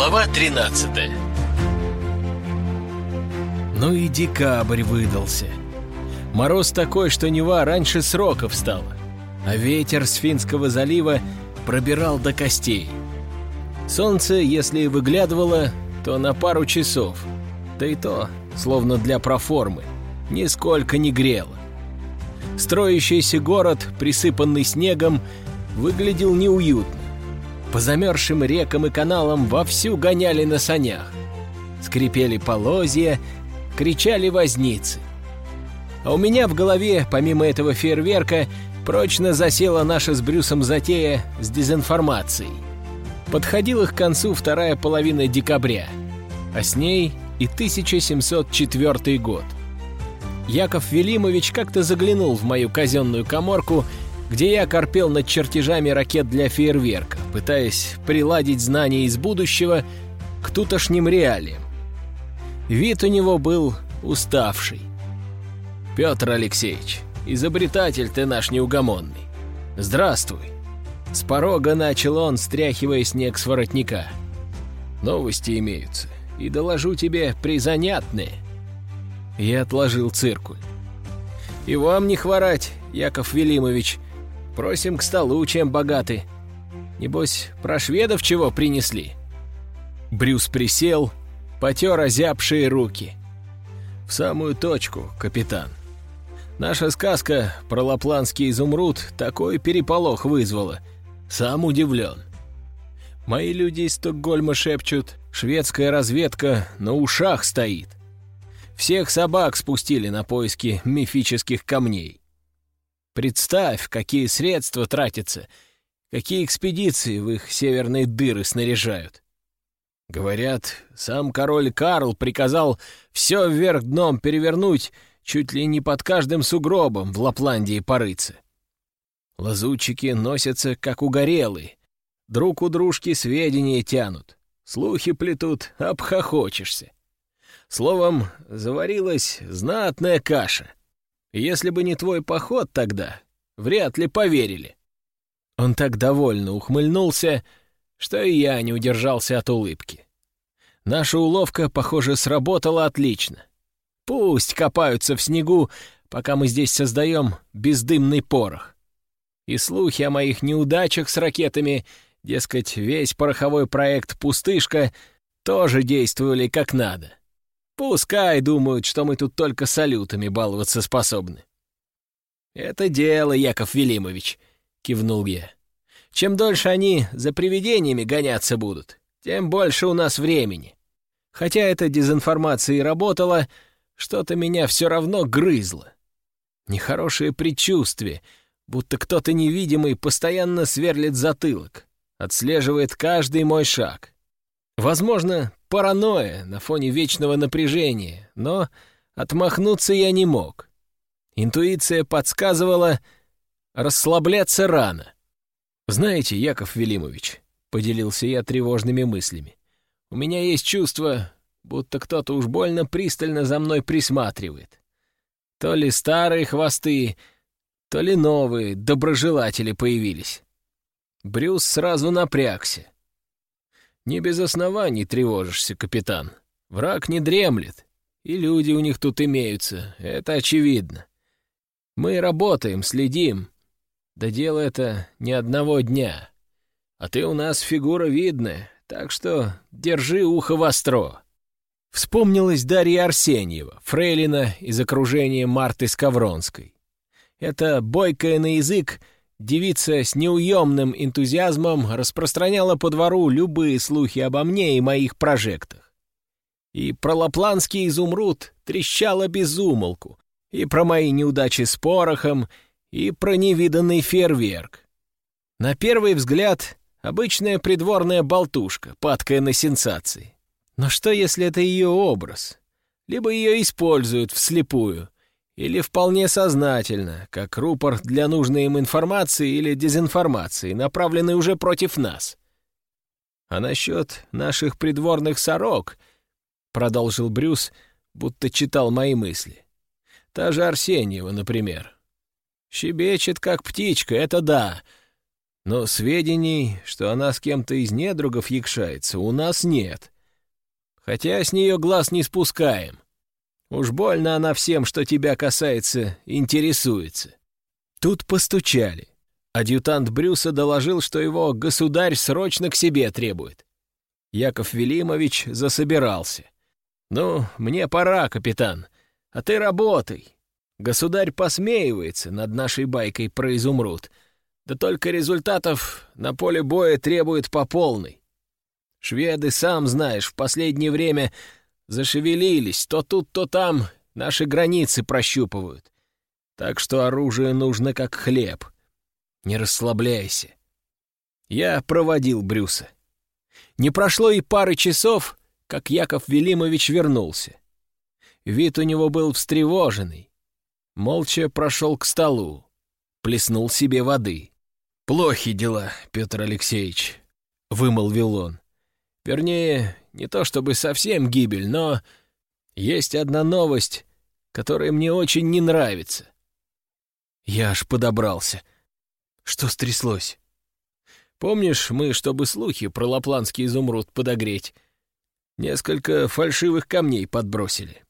Глава 13 Ну и декабрь выдался. Мороз такой, что Нева раньше срока встала, а ветер с Финского залива пробирал до костей. Солнце, если и выглядывало, то на пару часов, да и то, словно для проформы, нисколько не грело. Строящийся город, присыпанный снегом, выглядел неуютно. По замерзшим рекам и каналам вовсю гоняли на санях. Скрипели полозья, кричали возницы. А у меня в голове, помимо этого фейерверка, прочно засела наша с Брюсом затея с дезинформацией. Подходила к концу вторая половина декабря, а с ней и 1704 год. Яков Велимович как-то заглянул в мою казенную коморку, где я корпел над чертежами ракет для фейерверка, пытаясь приладить знания из будущего к тутошним реалиям. Вид у него был уставший. «Петр Алексеевич, изобретатель ты наш неугомонный. Здравствуй!» С порога начал он, стряхивая снег с воротника. «Новости имеются, и доложу тебе призанятные». Я отложил циркуль. «И вам не хворать, Яков Велимович. Просим к столу, чем богаты. Небось, про шведов чего принесли?» Брюс присел, потер озябшие руки. «В самую точку, капитан. Наша сказка про лапландский изумруд такой переполох вызвала. Сам удивлен. Мои люди из Стокгольма шепчут, шведская разведка на ушах стоит. Всех собак спустили на поиски мифических камней. Представь, какие средства тратятся, какие экспедиции в их северные дыры снаряжают. Говорят, сам король Карл приказал все вверх дном перевернуть чуть ли не под каждым сугробом в Лапландии порыться. Лазутчики носятся, как угорелые. Друг у дружки сведения тянут. Слухи плетут, обхохочешься. Словом, заварилась знатная каша. Если бы не твой поход тогда, вряд ли поверили. Он так довольно ухмыльнулся, что и я не удержался от улыбки. Наша уловка, похоже, сработала отлично. Пусть копаются в снегу, пока мы здесь создаем бездымный порох. И слухи о моих неудачах с ракетами, дескать, весь пороховой проект «Пустышка» тоже действовали как надо. Пускай думают, что мы тут только салютами баловаться способны. «Это дело, Яков Велимович», — кивнул я. «Чем дольше они за привидениями гоняться будут, тем больше у нас времени. Хотя эта дезинформация и работала, что-то меня все равно грызло. Нехорошее предчувствие, будто кто-то невидимый постоянно сверлит затылок, отслеживает каждый мой шаг. Возможно, паранойя на фоне вечного напряжения, но отмахнуться я не мог. Интуиция подсказывала расслабляться рано. «Знаете, Яков Велимович», — поделился я тревожными мыслями, «у меня есть чувство, будто кто-то уж больно пристально за мной присматривает. То ли старые хвосты, то ли новые доброжелатели появились». Брюс сразу напрягся. «Не без оснований тревожишься, капитан. Враг не дремлет, и люди у них тут имеются, это очевидно. Мы работаем, следим. Да дело это не одного дня. А ты у нас фигура видная, так что держи ухо востро». Вспомнилась Дарья Арсеньева, фрейлина из окружения Марты Скавронской. Это бойкая на язык Девица с неуемным энтузиазмом распространяла по двору любые слухи обо мне и моих прожектах. И про лапландский изумруд трещала без умолку, и про мои неудачи с порохом, и про невиданный фейерверк. На первый взгляд, обычная придворная болтушка, падкая на сенсации. Но что, если это ее образ? Либо ее используют вслепую — или вполне сознательно, как рупор для нужной им информации или дезинформации, направленный уже против нас. А насчет наших придворных сорок, продолжил Брюс, будто читал мои мысли. Та же Арсеньева, например. Щебечет, как птичка, это да. Но сведений, что она с кем-то из недругов якшается, у нас нет. Хотя с нее глаз не спускаем. Уж больно она всем, что тебя касается, интересуется. Тут постучали. Адъютант Брюса доложил, что его государь срочно к себе требует. Яков Велимович засобирался. «Ну, мне пора, капитан, а ты работай. Государь посмеивается над нашей байкой про изумруд, да только результатов на поле боя требует по полной. Шведы, сам знаешь, в последнее время зашевелились, то тут, то там наши границы прощупывают. Так что оружие нужно как хлеб. Не расслабляйся. Я проводил Брюса. Не прошло и пары часов, как Яков Велимович вернулся. Вид у него был встревоженный. Молча прошел к столу, плеснул себе воды. «Плохи дела, Петр Алексеевич», — вымолвил он. «Вернее, не то чтобы совсем гибель, но есть одна новость, которая мне очень не нравится». Я аж подобрался. Что стряслось? Помнишь, мы, чтобы слухи про лапландский изумруд подогреть, несколько фальшивых камней подбросили?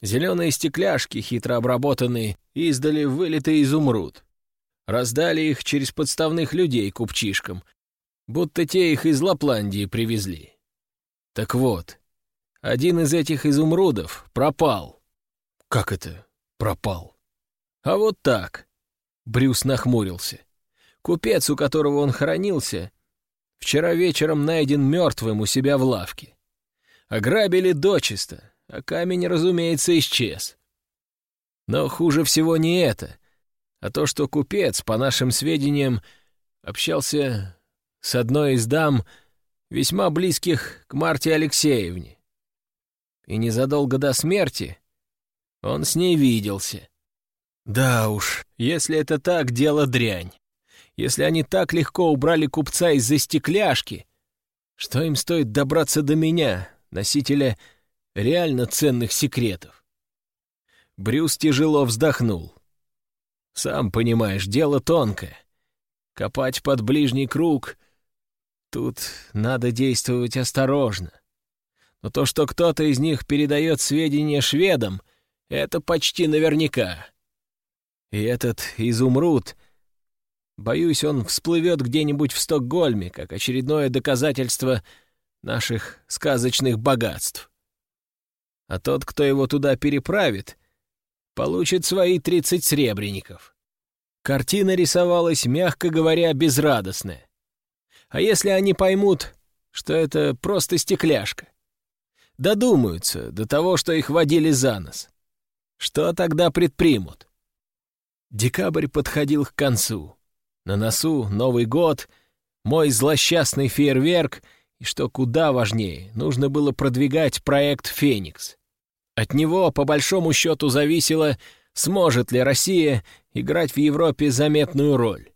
Зеленые стекляшки, хитро обработанные, издали вылитый изумруд. Раздали их через подставных людей купчишкам, будто те их из Лапландии привезли. Так вот, один из этих изумрудов пропал. Как это пропал? А вот так. Брюс нахмурился. Купец, у которого он хранился, вчера вечером найден мертвым у себя в лавке. Ограбили дочисто, а камень, разумеется, исчез. Но хуже всего не это, а то, что купец, по нашим сведениям, общался с одной из дам, весьма близких к Марте Алексеевне. И незадолго до смерти он с ней виделся. Да уж, если это так, дело дрянь. Если они так легко убрали купца из-за стекляшки, что им стоит добраться до меня, носителя реально ценных секретов? Брюс тяжело вздохнул. Сам понимаешь, дело тонкое. Копать под ближний круг — тут надо действовать осторожно. Но то, что кто-то из них передает сведения шведам, это почти наверняка. И этот изумруд, боюсь, он всплывет где-нибудь в Стокгольме, как очередное доказательство наших сказочных богатств. А тот, кто его туда переправит, получит свои тридцать сребреников. Картина рисовалась, мягко говоря, безрадостная. А если они поймут, что это просто стекляшка? Додумаются до того, что их водили за нос. Что тогда предпримут? Декабрь подходил к концу. На носу Новый год, мой злосчастный фейерверк, и, что куда важнее, нужно было продвигать проект «Феникс». От него, по большому счету, зависело, сможет ли Россия играть в Европе заметную роль.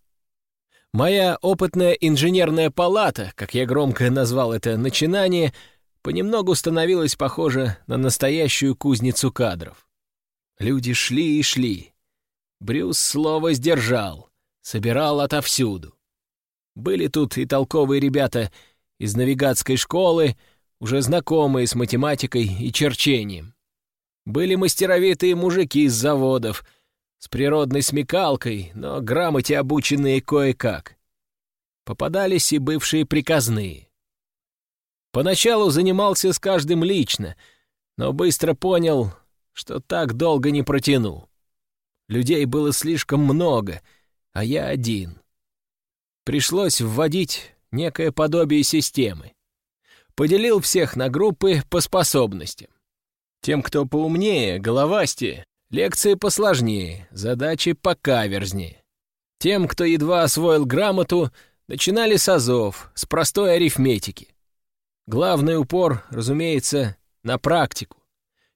Моя опытная инженерная палата, как я громко назвал это начинание, понемногу становилась похожа на настоящую кузницу кадров. Люди шли и шли. Брюс слово сдержал, собирал отовсюду. Были тут и толковые ребята из навигатской школы, уже знакомые с математикой и черчением. Были мастеровитые мужики из заводов, с природной смекалкой, но грамоте обученные кое-как. Попадались и бывшие приказные. Поначалу занимался с каждым лично, но быстро понял, что так долго не протяну. Людей было слишком много, а я один. Пришлось вводить некое подобие системы. Поделил всех на группы по способностям. Тем, кто поумнее, головастее, лекции посложнее, задачи покаверзнее. Тем, кто едва освоил грамоту, начинали с азов, с простой арифметики. Главный упор, разумеется, на практику.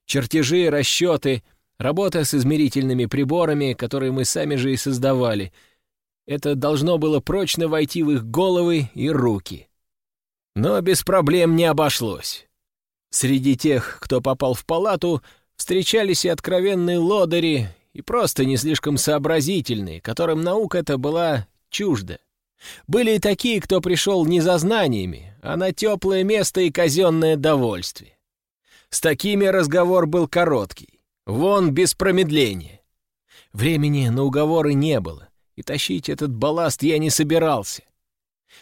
Чертежи, расчеты, Работа с измерительными приборами, которые мы сами же и создавали. Это должно было прочно войти в их головы и руки. Но без проблем не обошлось. Среди тех, кто попал в палату, встречались и откровенные лодыри, и просто не слишком сообразительные, которым наука эта была чужда. Были и такие, кто пришел не за знаниями, а на теплое место и казенное довольствие. С такими разговор был короткий. Вон без промедления. Времени на уговоры не было, и тащить этот балласт я не собирался.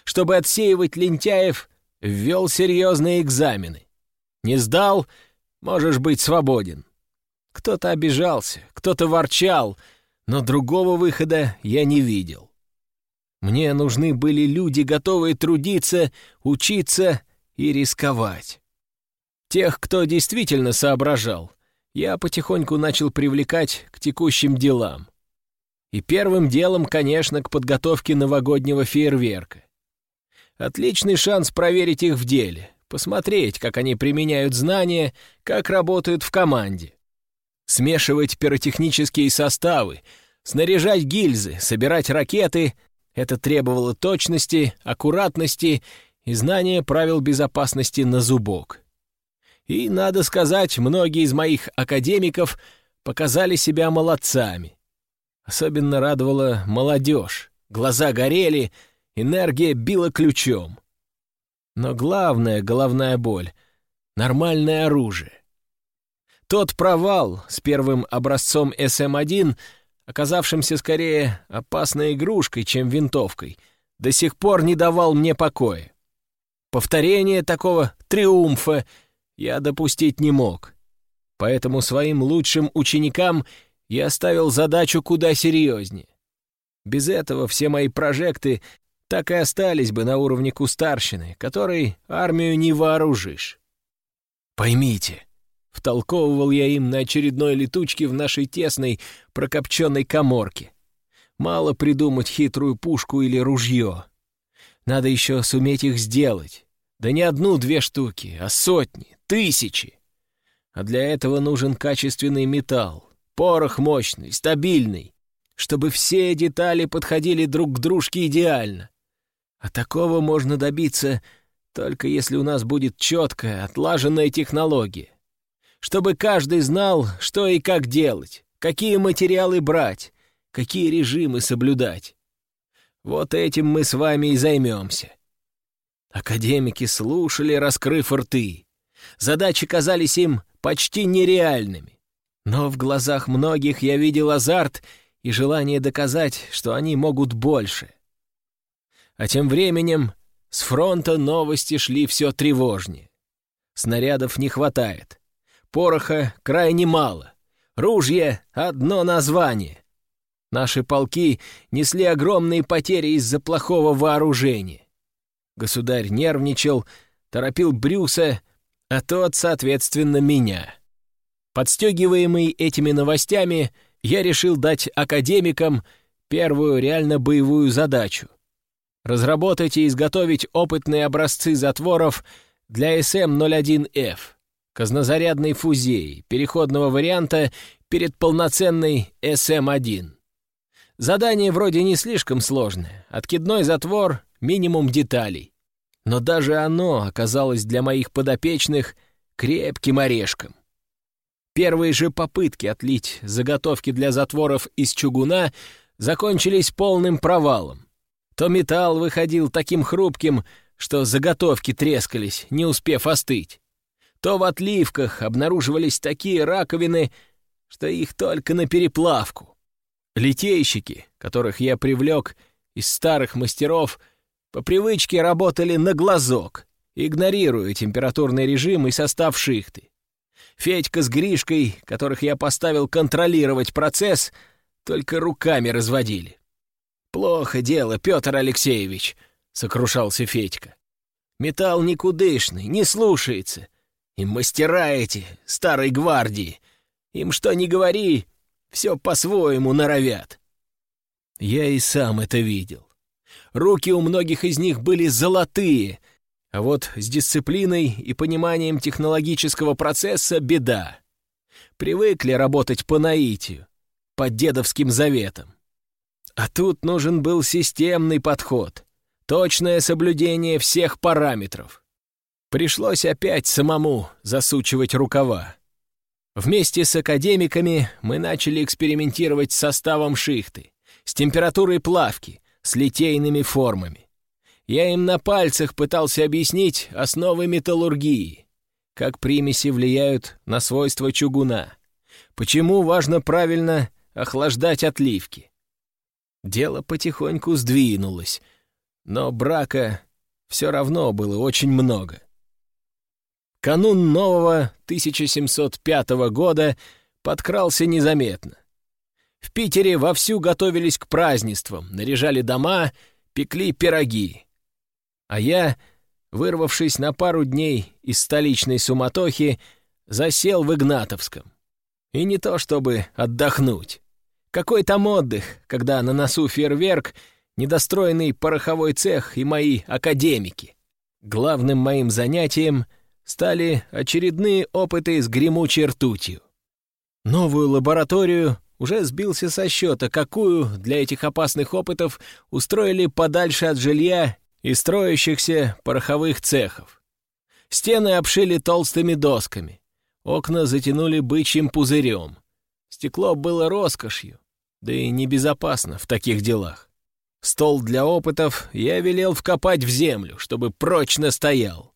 Чтобы отсеивать лентяев, ввел серьезные экзамены. Не сдал — можешь быть свободен. Кто-то обижался, кто-то ворчал, но другого выхода я не видел. Мне нужны были люди, готовые трудиться, учиться и рисковать. Тех, кто действительно соображал, я потихоньку начал привлекать к текущим делам. И первым делом, конечно, к подготовке новогоднего фейерверка. Отличный шанс проверить их в деле, посмотреть, как они применяют знания, как работают в команде. Смешивать пиротехнические составы, снаряжать гильзы, собирать ракеты — это требовало точности, аккуратности и знания правил безопасности на зубок. И, надо сказать, многие из моих академиков показали себя молодцами. Особенно радовала молодежь. Глаза горели, энергия била ключом. Но главная головная боль — нормальное оружие. Тот провал с первым образцом СМ-1, оказавшимся скорее опасной игрушкой, чем винтовкой, до сих пор не давал мне покоя. Повторение такого триумфа — я допустить не мог. Поэтому своим лучшим ученикам я оставил задачу куда серьезнее. Без этого все мои прожекты так и остались бы на уровне кустарщины, которой армию не вооружишь. Поймите, втолковывал я им на очередной летучке в нашей тесной прокопченной коморке. Мало придумать хитрую пушку или ружье. Надо еще суметь их сделать. Да не одну-две штуки, а сотни, тысячи. А для этого нужен качественный металл, порох мощный, стабильный, чтобы все детали подходили друг к дружке идеально. А такого можно добиться только если у нас будет четкая, отлаженная технология. Чтобы каждый знал, что и как делать, какие материалы брать, какие режимы соблюдать. Вот этим мы с вами и займемся. Академики слушали, раскрыв рты. Задачи казались им почти нереальными. Но в глазах многих я видел азарт и желание доказать, что они могут больше. А тем временем с фронта новости шли все тревожнее. Снарядов не хватает. Пороха крайне мало. Ружья — одно название. Наши полки несли огромные потери из-за плохого вооружения. Государь нервничал, торопил Брюса, а тот, соответственно, меня. Подстегиваемый этими новостями, я решил дать академикам первую реально боевую задачу — разработать и изготовить опытные образцы затворов для СМ-01Ф, казнозарядной фузеи, переходного варианта перед полноценной СМ-1. Задание вроде не слишком сложное. Откидной затвор, минимум деталей. Но даже оно оказалось для моих подопечных крепким орешком. Первые же попытки отлить заготовки для затворов из чугуна закончились полным провалом. То металл выходил таким хрупким, что заготовки трескались, не успев остыть. То в отливках обнаруживались такие раковины, что их только на переплавку. Литейщики, которых я привлек из старых мастеров, по привычке работали на глазок, игнорируя температурный режим и состав шихты. Федька с Гришкой, которых я поставил контролировать процесс, только руками разводили. «Плохо дело, Петр Алексеевич», — сокрушался Федька. «Металл никудышный, не слушается. И мастера эти, старой гвардии, им что ни говори, все по-своему норовят». Я и сам это видел. Руки у многих из них были золотые, а вот с дисциплиной и пониманием технологического процесса беда. Привыкли работать по наитию, по дедовским заветам. А тут нужен был системный подход, точное соблюдение всех параметров. Пришлось опять самому засучивать рукава. Вместе с академиками мы начали экспериментировать с составом шихты, с температурой плавки, с литейными формами. Я им на пальцах пытался объяснить основы металлургии, как примеси влияют на свойства чугуна, почему важно правильно охлаждать отливки. Дело потихоньку сдвинулось, но брака все равно было очень много. Канун нового 1705 года подкрался незаметно. В Питере вовсю готовились к празднествам, наряжали дома, пекли пироги. А я, вырвавшись на пару дней из столичной суматохи, засел в Игнатовском. И не то чтобы отдохнуть. Какой там отдых, когда на носу фейерверк, недостроенный пороховой цех и мои академики. Главным моим занятием стали очередные опыты с гремучей ртутью. Новую лабораторию уже сбился со счета, какую для этих опасных опытов устроили подальше от жилья и строящихся пороховых цехов. Стены обшили толстыми досками, окна затянули бычьим пузырем. Стекло было роскошью, да и небезопасно в таких делах. Стол для опытов я велел вкопать в землю, чтобы прочно стоял.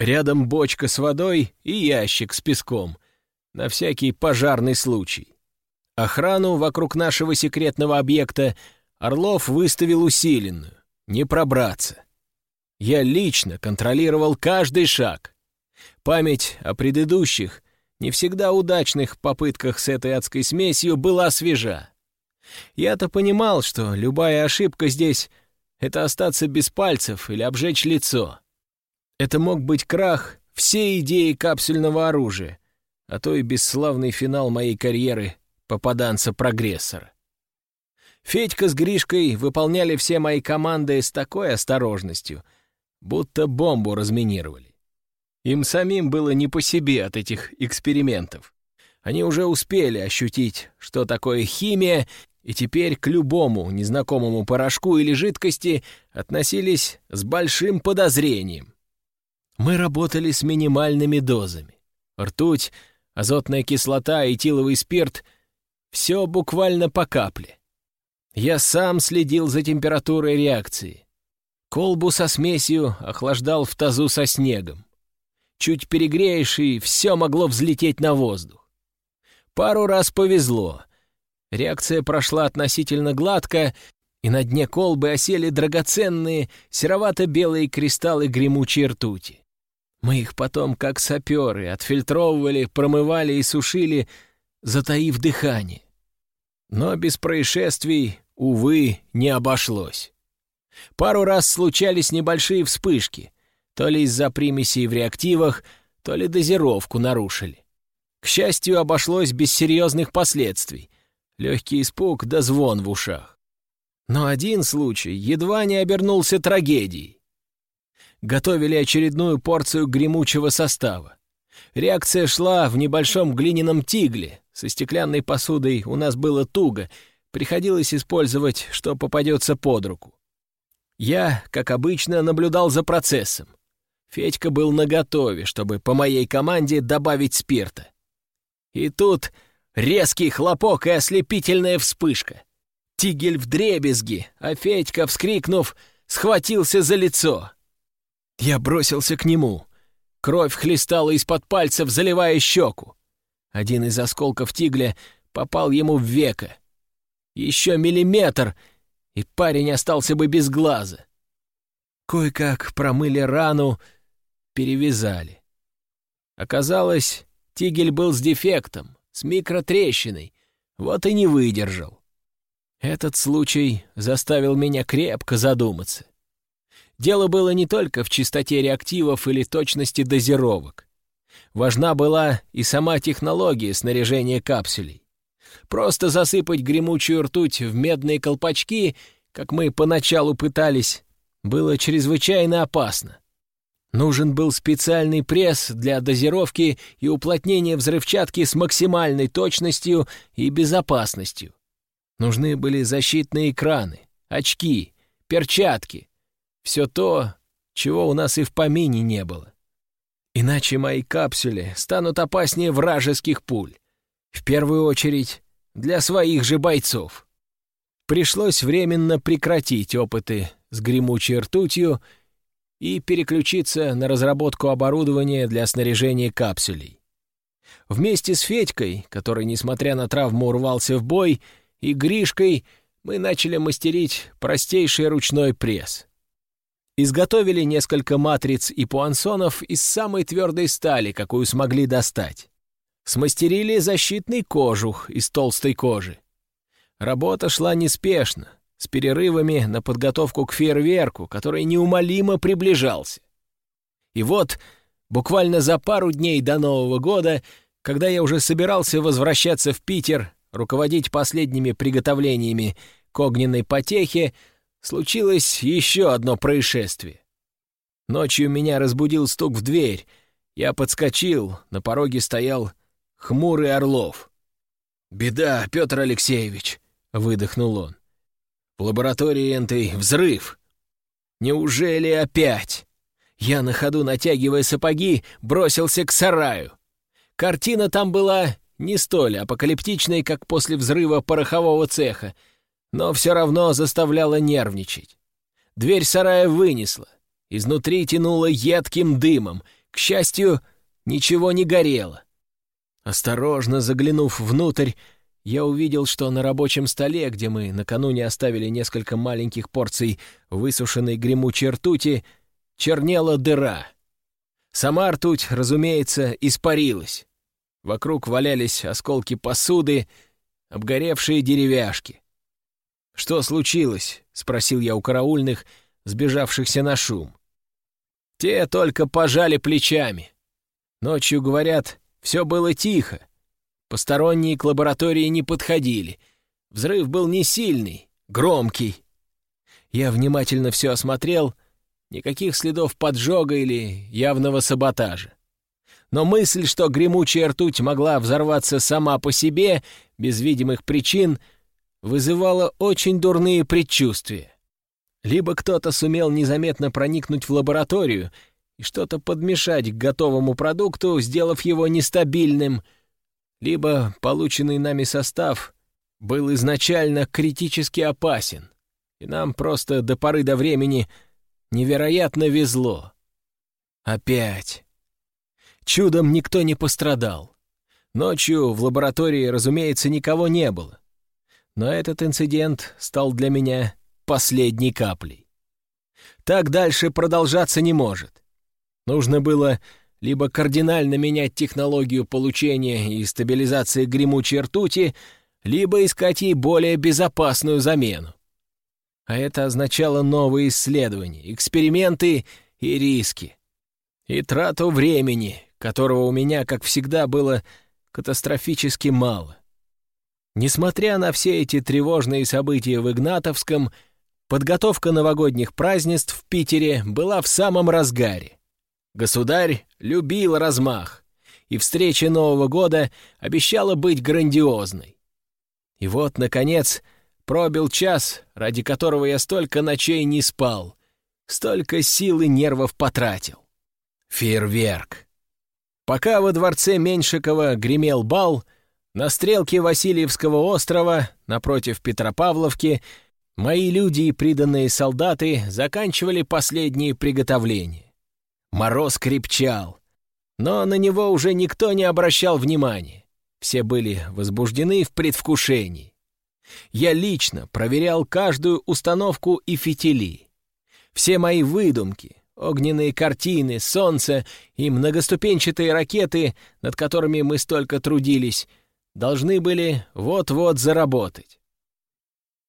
Рядом бочка с водой и ящик с песком, на всякий пожарный случай. Охрану вокруг нашего секретного объекта Орлов выставил усиленную, не пробраться. Я лично контролировал каждый шаг. Память о предыдущих, не всегда удачных попытках с этой адской смесью была свежа. Я-то понимал, что любая ошибка здесь — это остаться без пальцев или обжечь лицо. Это мог быть крах всей идеи капсульного оружия, а то и бесславный финал моей карьеры попаданца-прогрессора. Федька с Гришкой выполняли все мои команды с такой осторожностью, будто бомбу разминировали. Им самим было не по себе от этих экспериментов. Они уже успели ощутить, что такое химия и теперь к любому незнакомому порошку или жидкости относились с большим подозрением. Мы работали с минимальными дозами. Ртуть, азотная кислота этиловый спирт — все буквально по капле. Я сам следил за температурой реакции. Колбу со смесью охлаждал в тазу со снегом. Чуть перегреешь, и все могло взлететь на воздух. Пару раз повезло — Реакция прошла относительно гладко, и на дне колбы осели драгоценные серовато-белые кристаллы гремучей ртути. Мы их потом, как саперы, отфильтровывали, промывали и сушили, затаив дыхание. Но без происшествий, увы, не обошлось. Пару раз случались небольшие вспышки, то ли из-за примесей в реактивах, то ли дозировку нарушили. К счастью, обошлось без серьезных последствий — легкий испуг да звон в ушах. Но один случай едва не обернулся трагедией. Готовили очередную порцию гремучего состава. Реакция шла в небольшом глиняном тигле. Со стеклянной посудой у нас было туго, приходилось использовать, что попадется под руку. Я, как обычно, наблюдал за процессом. Федька был наготове, чтобы по моей команде добавить спирта. И тут Резкий хлопок и ослепительная вспышка. Тигель в дребезги, а Федька, вскрикнув, схватился за лицо. Я бросился к нему. Кровь хлестала из-под пальцев, заливая щеку. Один из осколков тигля попал ему в веко. Еще миллиметр, и парень остался бы без глаза. Кое-как промыли рану, перевязали. Оказалось, тигель был с дефектом с микротрещиной, вот и не выдержал. Этот случай заставил меня крепко задуматься. Дело было не только в чистоте реактивов или точности дозировок. Важна была и сама технология снаряжения капсулей. Просто засыпать гремучую ртуть в медные колпачки, как мы поначалу пытались, было чрезвычайно опасно. Нужен был специальный пресс для дозировки и уплотнения взрывчатки с максимальной точностью и безопасностью. Нужны были защитные экраны, очки, перчатки. Все то, чего у нас и в помине не было. Иначе мои капсули станут опаснее вражеских пуль. В первую очередь для своих же бойцов. пришлось временно прекратить опыты с гремучей ртутью и переключиться на разработку оборудования для снаряжения капсулей. Вместе с Федькой, который, несмотря на травму, урвался в бой, и Гришкой мы начали мастерить простейший ручной пресс. Изготовили несколько матриц и пуансонов из самой твердой стали, какую смогли достать. Смастерили защитный кожух из толстой кожи. Работа шла неспешно, с перерывами на подготовку к фейерверку, который неумолимо приближался. И вот, буквально за пару дней до Нового года, когда я уже собирался возвращаться в Питер, руководить последними приготовлениями к огненной потехе, случилось еще одно происшествие. Ночью меня разбудил стук в дверь. Я подскочил, на пороге стоял хмурый Орлов. «Беда, Петр Алексеевич», — выдохнул он. «В лаборатории энтой взрыв. Неужели опять?» Я на ходу, натягивая сапоги, бросился к сараю. Картина там была не столь апокалиптичной, как после взрыва порохового цеха, но все равно заставляла нервничать. Дверь сарая вынесла. Изнутри тянуло едким дымом. К счастью, ничего не горело. Осторожно заглянув внутрь, я увидел, что на рабочем столе, где мы накануне оставили несколько маленьких порций высушенной гремучей ртути, чернела дыра. Сама ртуть, разумеется, испарилась. Вокруг валялись осколки посуды, обгоревшие деревяшки. «Что случилось?» — спросил я у караульных, сбежавшихся на шум. Те только пожали плечами. Ночью, говорят, все было тихо. Посторонние к лаборатории не подходили. Взрыв был не сильный, громкий. Я внимательно все осмотрел, никаких следов поджога или явного саботажа. Но мысль, что гремучая ртуть могла взорваться сама по себе, без видимых причин, вызывала очень дурные предчувствия. Либо кто-то сумел незаметно проникнуть в лабораторию и что-то подмешать к готовому продукту, сделав его нестабильным — либо полученный нами состав был изначально критически опасен, и нам просто до поры до времени невероятно везло. Опять. Чудом никто не пострадал. Ночью в лаборатории, разумеется, никого не было. Но этот инцидент стал для меня последней каплей. Так дальше продолжаться не может. Нужно было либо кардинально менять технологию получения и стабилизации гремучей ртути, либо искать ей более безопасную замену. А это означало новые исследования, эксперименты и риски. И трату времени, которого у меня, как всегда, было катастрофически мало. Несмотря на все эти тревожные события в Игнатовском, подготовка новогодних празднеств в Питере была в самом разгаре. Государь любил размах, и встреча Нового года обещала быть грандиозной. И вот, наконец, пробил час, ради которого я столько ночей не спал, столько сил и нервов потратил. Фейерверк. Пока во дворце Меньшикова гремел бал, на стрелке Васильевского острова, напротив Петропавловки, мои люди и приданные солдаты заканчивали последние приготовления. Мороз крепчал, но на него уже никто не обращал внимания. Все были возбуждены в предвкушении. Я лично проверял каждую установку и фитили. Все мои выдумки, огненные картины, солнце и многоступенчатые ракеты, над которыми мы столько трудились, должны были вот-вот заработать.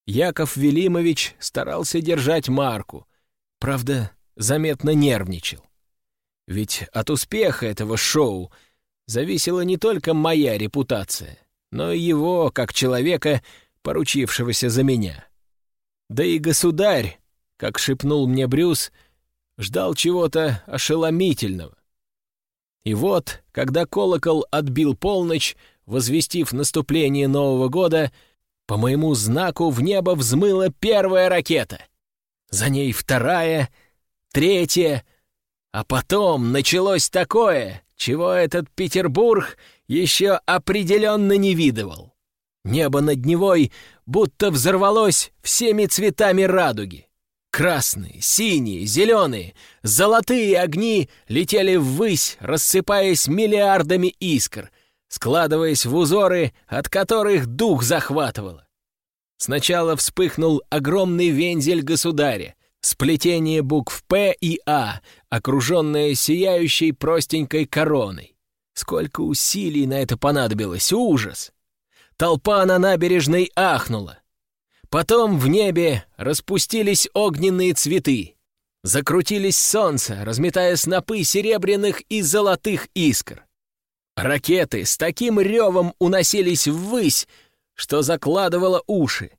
Яков Велимович старался держать марку, правда, заметно нервничал. Ведь от успеха этого шоу зависела не только моя репутация, но и его, как человека, поручившегося за меня. Да и государь, как шепнул мне Брюс, ждал чего-то ошеломительного. И вот, когда колокол отбил полночь, возвестив наступление Нового года, по моему знаку в небо взмыла первая ракета. За ней вторая, третья, а потом началось такое, чего этот Петербург еще определенно не видывал. Небо над Невой будто взорвалось всеми цветами радуги. Красные, синие, зеленые, золотые огни летели ввысь, рассыпаясь миллиардами искр, складываясь в узоры, от которых дух захватывало. Сначала вспыхнул огромный вензель государя, сплетение букв «П» и «А», окруженное сияющей простенькой короной. Сколько усилий на это понадобилось, ужас! Толпа на набережной ахнула. Потом в небе распустились огненные цветы. Закрутились солнце, разметая снопы серебряных и золотых искр. Ракеты с таким ревом уносились ввысь, что закладывало уши.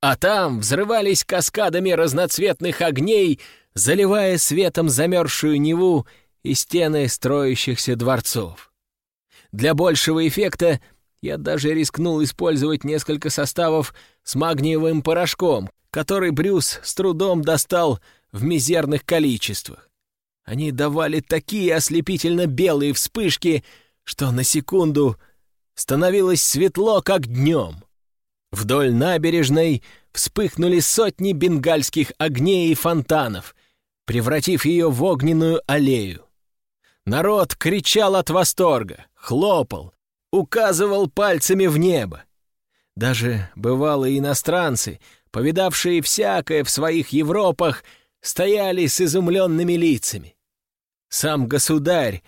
А там взрывались каскадами разноцветных огней, заливая светом замерзшую Неву и стены строящихся дворцов. Для большего эффекта я даже рискнул использовать несколько составов с магниевым порошком, который Брюс с трудом достал в мизерных количествах. Они давали такие ослепительно белые вспышки, что на секунду становилось светло, как днем. Вдоль набережной вспыхнули сотни бенгальских огней и фонтанов, превратив ее в огненную аллею. Народ кричал от восторга, хлопал, указывал пальцами в небо. Даже бывалые иностранцы, повидавшие всякое в своих Европах, стояли с изумленными лицами. Сам государь,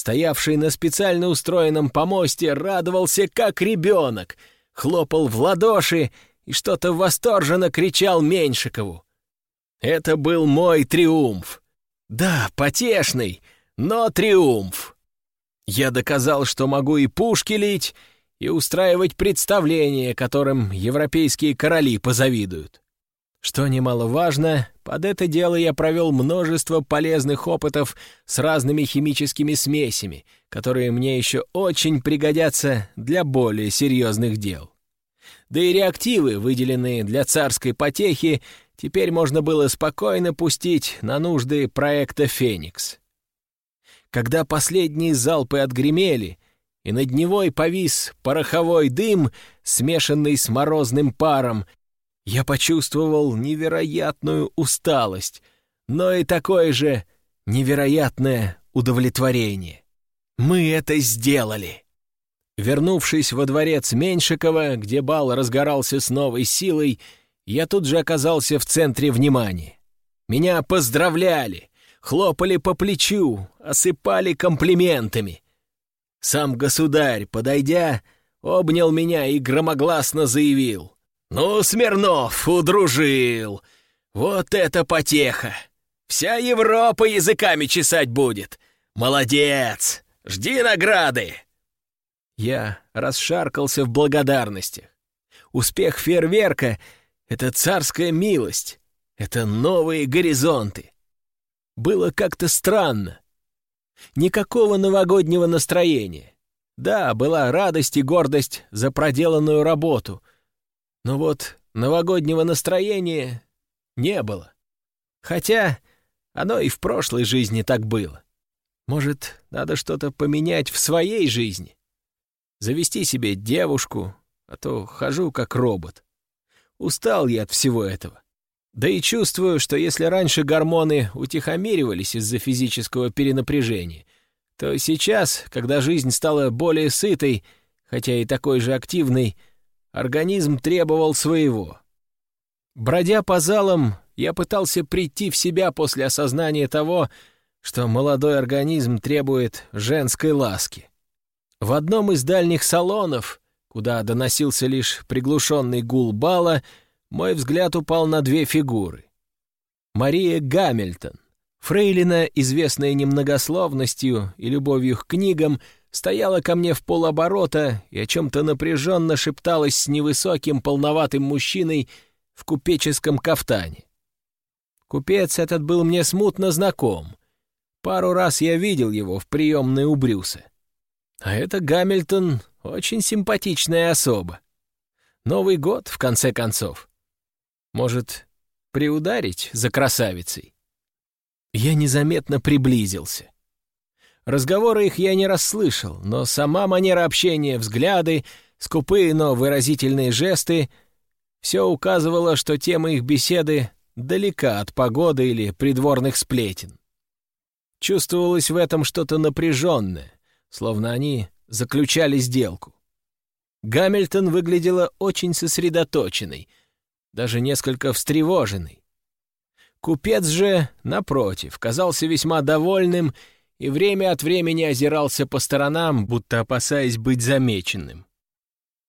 стоявший на специально устроенном помосте, радовался как ребенок, хлопал в ладоши и что-то восторженно кричал Меньшикову. Это был мой триумф. Да, потешный, но триумф. Я доказал, что могу и пушки лить, и устраивать представления, которым европейские короли позавидуют. Что немаловажно, под это дело я провел множество полезных опытов с разными химическими смесями, которые мне еще очень пригодятся для более серьезных дел. Да и реактивы, выделенные для царской потехи, теперь можно было спокойно пустить на нужды проекта «Феникс». Когда последние залпы отгремели, и над Невой повис пороховой дым, смешанный с морозным паром, я почувствовал невероятную усталость, но и такое же невероятное удовлетворение. Мы это сделали! Вернувшись во дворец Меньшикова, где бал разгорался с новой силой, я тут же оказался в центре внимания. Меня поздравляли, хлопали по плечу, осыпали комплиментами. Сам государь, подойдя, обнял меня и громогласно заявил. «Ну, Смирнов, удружил! Вот это потеха! Вся Европа языками чесать будет! Молодец! Жди награды!» Я расшаркался в благодарностях. Успех фейерверка — это царская милость, это новые горизонты было как-то странно. Никакого новогоднего настроения. Да, была радость и гордость за проделанную работу, но вот новогоднего настроения не было. Хотя оно и в прошлой жизни так было. Может, надо что-то поменять в своей жизни? Завести себе девушку, а то хожу как робот. Устал я от всего этого. Да и чувствую, что если раньше гормоны утихомиривались из-за физического перенапряжения, то сейчас, когда жизнь стала более сытой, хотя и такой же активной, организм требовал своего. Бродя по залам, я пытался прийти в себя после осознания того, что молодой организм требует женской ласки. В одном из дальних салонов, куда доносился лишь приглушенный гул бала, мой взгляд упал на две фигуры. Мария Гамильтон, фрейлина, известная немногословностью и любовью к книгам, стояла ко мне в полоборота и о чем-то напряженно шепталась с невысоким полноватым мужчиной в купеческом кафтане. Купец этот был мне смутно знаком. Пару раз я видел его в приемной у Брюса. А это Гамильтон — очень симпатичная особа. Новый год, в конце концов. Может, приударить за красавицей? Я незаметно приблизился. Разговоры их я не расслышал, но сама манера общения, взгляды, скупые, но выразительные жесты Все указывало, что тема их беседы далека от погоды или придворных сплетен. Чувствовалось в этом что-то напряженное, словно они заключали сделку. Гамильтон выглядела очень сосредоточенной, даже несколько встревоженной. Купец же, напротив, казался весьма довольным и время от времени озирался по сторонам, будто опасаясь быть замеченным.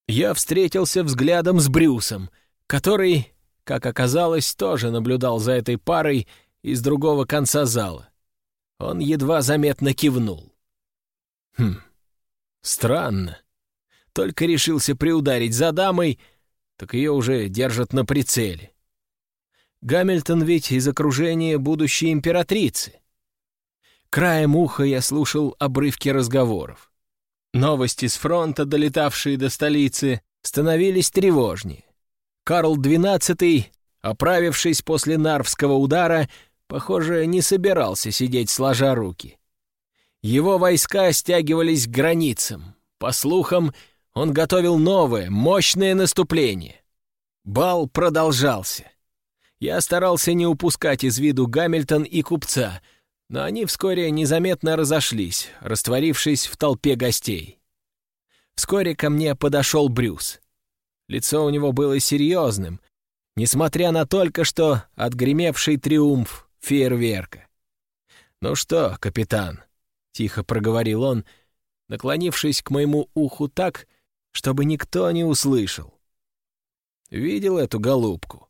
Я встретился взглядом с Брюсом, который, как оказалось, тоже наблюдал за этой парой из другого конца зала. Он едва заметно кивнул. Хм, странно. Только решился приударить за дамой, так ее уже держат на прицеле. Гамильтон ведь из окружения будущей императрицы. Краем уха я слушал обрывки разговоров. Новости с фронта, долетавшие до столицы, становились тревожнее. Карл XII, оправившись после Нарвского удара, похоже, не собирался сидеть сложа руки. Его войска стягивались к границам. По слухам, он готовил новое, мощное наступление. Бал продолжался. Я старался не упускать из виду Гамильтон и купца, но они вскоре незаметно разошлись, растворившись в толпе гостей. Вскоре ко мне подошел Брюс. Лицо у него было серьезным, несмотря на только что отгремевший триумф фейерверка. «Ну что, капитан?» — тихо проговорил он, наклонившись к моему уху так, чтобы никто не услышал. Видел эту голубку?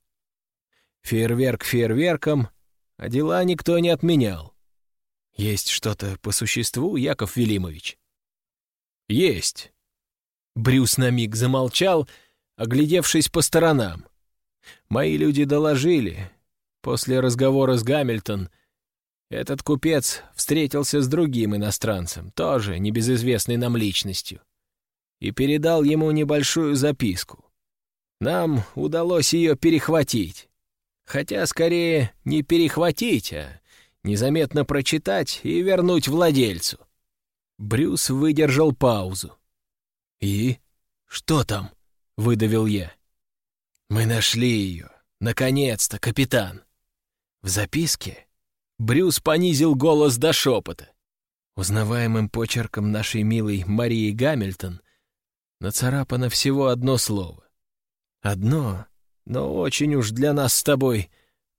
Фейерверк фейерверком, а дела никто не отменял. Есть что-то по существу, Яков Велимович? Есть. Брюс на миг замолчал, оглядевшись по сторонам. Мои люди доложили. После разговора с Гамильтон этот купец встретился с другим иностранцем, тоже небезызвестной нам личностью и передал ему небольшую записку. Нам удалось ее перехватить. Хотя, скорее, не перехватить, а незаметно прочитать и вернуть владельцу. Брюс выдержал паузу. «И? Что там?» — выдавил я. «Мы нашли ее. Наконец-то, капитан!» В записке Брюс понизил голос до шепота. Узнаваемым почерком нашей милой Марии Гамильтон нацарапано всего одно слово. Одно, но очень уж для нас с тобой,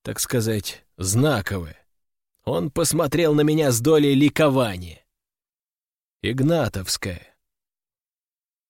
так сказать, знаковое. Он посмотрел на меня с долей ликования. Игнатовская.